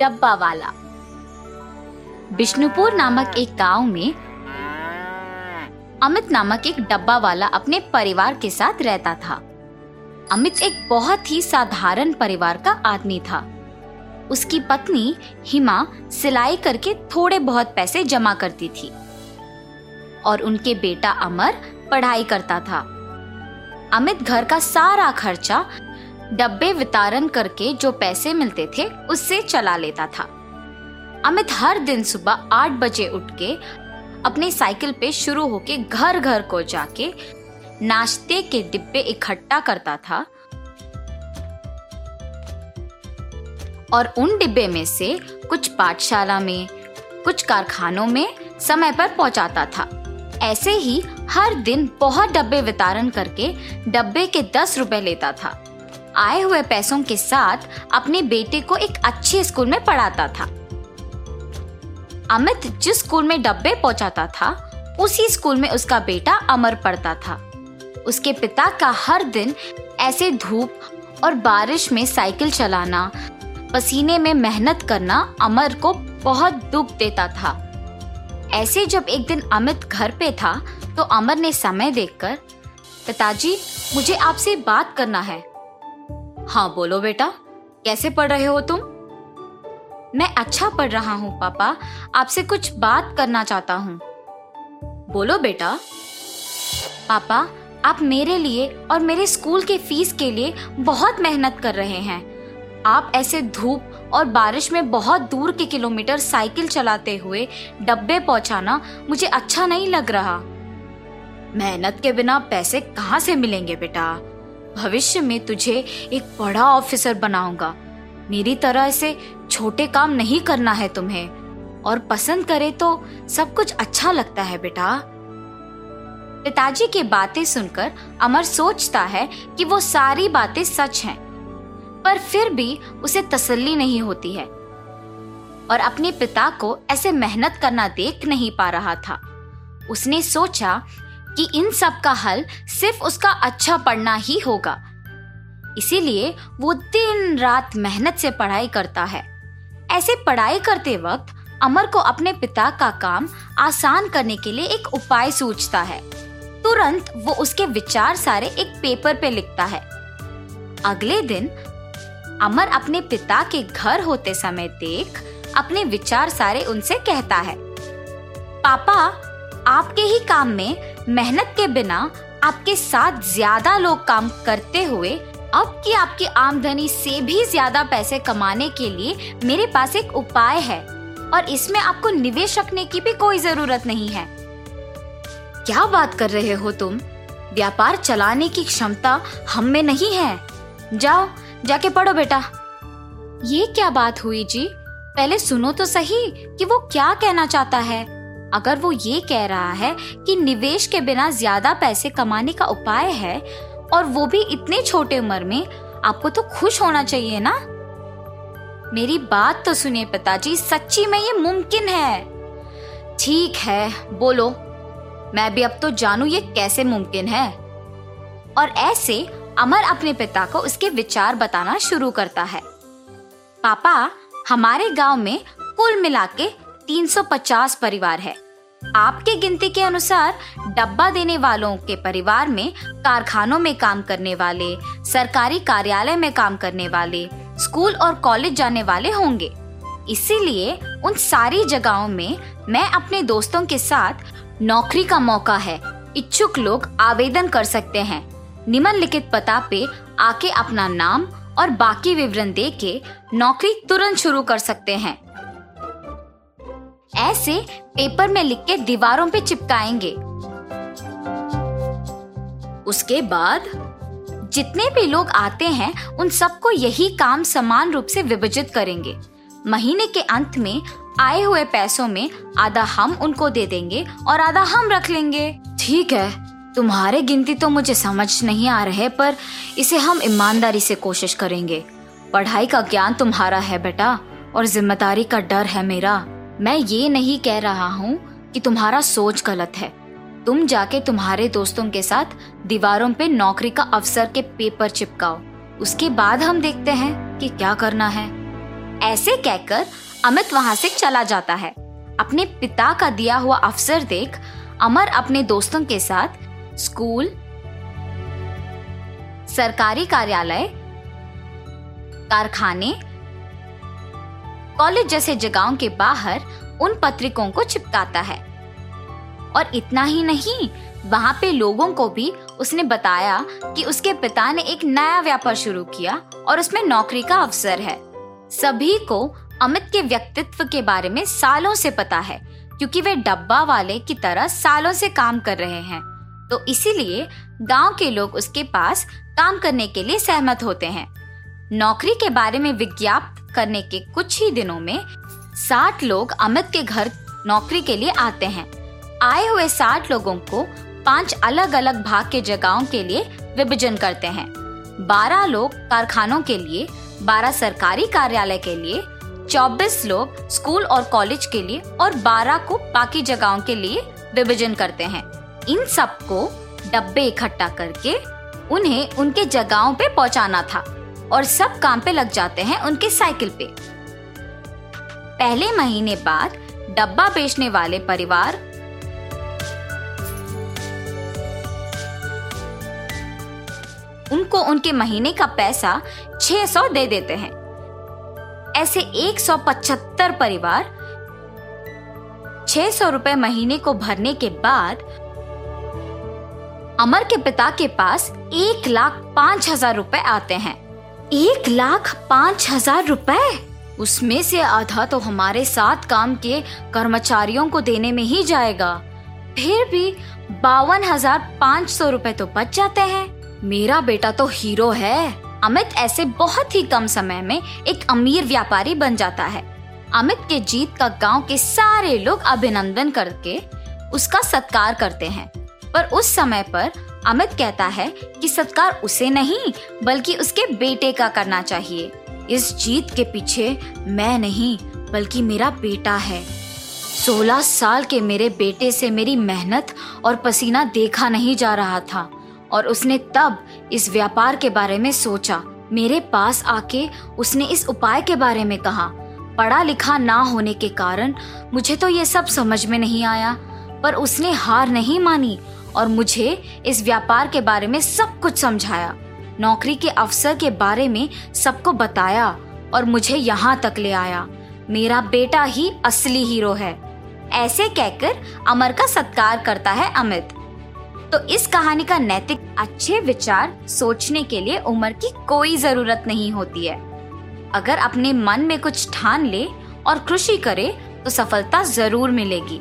डब्बा वाला। विष्णुपुर नामक एक गाँव में अमित नामक एक डब्बा वाला अपने परिवार के साथ रहता था। अमित एक बहुत ही साधारण परिवार का आदमी था। उसकी पत्नी हिमा सिलाई करके थोड़े बहुत पैसे जमा करती थी और उनके बेटा अमर पढ़ाई करता था। अमित घर का सारा खर्चा डब्बे वितरण करके जो पैसे मिलते थे, उससे चला लेता था। अमित हर दिन सुबह आठ बजे उठ के अपनी साइकिल पे शुरू होके घर घर को जाके नाश्ते के डिब्बे इकट्ठा करता था और उन डिब्बे में से कुछ पाठशाला में, कुछ कारखानों में समय पर पहुंचाता था। ऐसे ही हर दिन बहुत डब्बे वितरण करके डब्बे के दस रुपए लेता था। आए हुए पैसों के साथ अपने बेटे को एक अच्छे स्कूल में पढ़ाता था। अमित जिस स्कूल में डब्बे पहुंचाता था, उसी स्कूल में उसका बेटा अमर पढ़ता था। उसके पिता का हर दिन ऐसे धूप और बारिश में साइकिल चलाना, पसीने में मेहनत करना अमर को बहुत दुख देता था। ऐसे जब एक दिन अमित घर पे था तो अमर ने समय देखकर, पिताजी, मुझे आपसे बात करना है। हाँ बोलो बेटा। कैसे पढ़ रहे हो तुम? मैं अच्छा पढ़ रहा हूँ, पापा। आपसे कुछ बात करना चाहता हूँ। बोलो बेटा। पापा, आप मेरे लिए और मेरे स्कूल के फ़ीस के लिए बहुत मेहनत कर रहे हैं। आप ऐसे धूप और बारिश में बहुत दूर के किलोमीटर साइकिल चलाते हुए डब्बे पहुंचाना मुझे अच्छा नहीं लग रहा। मेहनत के बिना पैसे कहाँ से मिलेंगे बेटा? भविष्य में तुझे एक बड़ा ऑफिसर बनाऊँगा। मेरी तरह से छोटे काम नहीं करना है तुम्हें। और पसंद करे तो सब कुछ अच्छा लगता है, बेटा। पिताजी की बातें सुनकर अमर सोचता है कि वो सारी बातें सच हैं, पर फिर भी उसे तसल्ली नहीं होती है। और अपने पिता को ऐसे मेहनत करना देख नहीं पा रहा था। उसने सोचा कि इन सब का हल सिर्फ़ उसका अच्छा पढ़ना ही होगा। इसीलिए वो दिन रात मेहनत से पढ़ाई करता है। ऐसे पढ़ाई करते वक्त अमर को अपने पिता का काम आसान करने के लिए एक उपाय सोचता है। तुरंत वो उसके विचार सारे एक पेपर पे लिखता है। अगले दिन अमर अपने पिता के घर होते समय देख अपने विचार सारे उनसे कहता है। पापा, आपके ही काम में मेहनत के बिना आपके साथ ज़्यादा लोग काम करते हुए, अब की आपकी आमदनी से भी ज़्यादा पैसे कमाने के लिए मेरे पास एक उपाय है और इसमें आपको निवेश रखने की भी कोई ज़रूरत नहीं है। क्या बात कर रहे हो तुम? व्यापार चलाने की क्षमता हम में नहीं है। जाओ, जाके पढ़ो बेटा। ये क्या बात हुई जी? पहले सुनो तो सही कि वो क्या कहना चाहता है। अगर वो ये कह रहा है कि निवेश के बिना ज़्यादा पैसे कमाने का उपाय है और वो भी इतने छोटे उम्र में, आपको तो खुश होना चाहिए ना? मेरी बात तो सुनिए पिताजी, सच्ची में ये मुमकिन है। ठीक है, बोलो। मैं भी अब तो जानू ये कैसे मुमकिन है। और ऐसे अमर अपने पिता को उसके विचार बताना शुरू करता है। पापा, हमारे गाँव में कुल मिला के 350 परिवार है। आपके गिनती के अनुसार डब्बा देने वालों के परिवार में, कारखानों में काम करने वाले, सरकारी कार्यालय में काम करने वाले, स्कूल और कॉलेज जाने वाले होंगे। इसीलिए उन सारी जगहों में मैं अपने दोस्तों के साथ नौकरी का मौका है। इच्छुक लोग आवेदन कर सकते हैं। निम्नलिखित पता पे आके अपना नाम और बाकी विवरण दे के नौकरी तुरंत शुरू कर सकते हैं। ऐसे पेपर में लिख के दीवारों पे चिपकाएँगे। उसके बाद, जितने भी लोग आते हैं, उन सबको यही काम समान रूप से विभाजित करेंगे। महीने के अंत में आए हुए पैसों में आधा हम उनको दे देंगे और आधा हम रख लेंगे। ठीक है, तुम्हारे गिनती तो मुझे समझ नहीं आ रहे, पर इसे हम ईमानदारी से कोशिश करेंगे। पढ़ाई का ज्ञान तुम्हारा है, बेटा, और ज़िम्मेदारी का डर है मेरा। मैं ये नहीं कह रहा हूँ कि तुम्हारा सोच गलत है। तुम जाके तुम्हारे दोस्तों के साथ दीवारों पे नौकरी का अवसर के पेपर चिपकाओ। उसके बाद हम देखते हैं कि क्या करना है। ऐसे कहकर अमित वहाँ से चला जाता है। अपने पिता का दिया हुआ अवसर देख अमर अपने दोस्तों के साथ स्कूल, सरकारी कार्यालय, कारखाने कॉलेज जैसे जगहों के बाहर उन पत्रिकों को चिपकाता है। और इतना ही नहीं, वहाँ पे लोगों को भी उसने बताया कि उसके पिता ने एक नया व्यापार शुरू किया और उसमें नौकरी का अवसर है। सभी को अमित के व्यक्तित्व के बारे में सालों से पता है, क्योंकि वे डब्बा वाले की तरह सालों से काम कर रहे हैं। तो इसीलिए गाँव के लोग उसके पास काम करने के लिए सहमत होते हैं। नौकरी के बारे में विज्ञापन करने के कुछ ही दिनों में साठ लोग अमित के घर नौकरी के लिए आते हैं। आए हुए साठ लोगों को पाँच अलग अलग भाग के जगहों के लिए विभाजन करते हैं। बारह लोग कारखानों के लिए, बारह सरकारी कार्यालय के लिए, चौबीस लोग स्कूल और कॉलेज के लिए और बारह को बाकी जगहों के लिए विभाजन करते हैं। इन सबको डब्बे इकट्ठा करके उन्हें उनके जगहों पे पहुंचाना था। और सब काम पे लग जाते हैं उनके साइकिल पे। पहले महीने बाद डब्बा बेचने वाले परिवार उनको उनके महीने का पैसा 600 दे देते हैं। ऐसे 175 परिवार 600 रुपए महीने को भरने के बाद अमर के पिता के पास एक लाख पाँच हज़ार रुपए आते हैं। एक लाख पाँच हज़ार रुपए? उसमें से आधा तो हमारे साथ काम के कर्मचारियों को देने में ही जाएगा। फिर भी बावन हज़ार पाँच सौ रूपए तो बच जाते हैं। मेरा बेटा तो हीरो है। अमित ऐसे बहुत ही कम समय में एक अमीर व्यापारी बन जाता है। अमित के जीत का गाँव के सारे लोग अभिनंदन करके उसका सत्कार करते हैं। पर उस समय पर अमित कहता है कि सत्कार उसे नहीं, बल्कि उसके बेटे का करना चाहिए। इस जीत के पीछे मैं नहीं, बल्कि मेरा बेटा है। सोलह साल के मेरे बेटे से मेरी मेहनत और पसीना देखा नहीं जा रहा था, और उसने तब इस व्यापार के बारे में सोचा। मेरे पास आके उसने इस उपाय के बारे में कहा। पढ़ा लिखा ना होने के कारण मुझे तो ये सब समझ में नहीं आया, पर उसने हार नहीं मानी। और मुझे इस व्यापार के बारे में सब कुछ समझाया। नौकरी के अवसर के बारे में सबको बताया और मुझे यहाँ तक ले आया। मेरा बेटा ही असली हीरो है। ऐसे कहकर अमर का सत्कार करता है अमित। तो इस कहानी का नैतिक अच्छे विचार सोचने के लिए उम्र की कोई ज़रूरत नहीं होती है। अगर अपने मन में कुछ ठान ले और खुशी करे तो सफलता ज़रूर मिलेगी।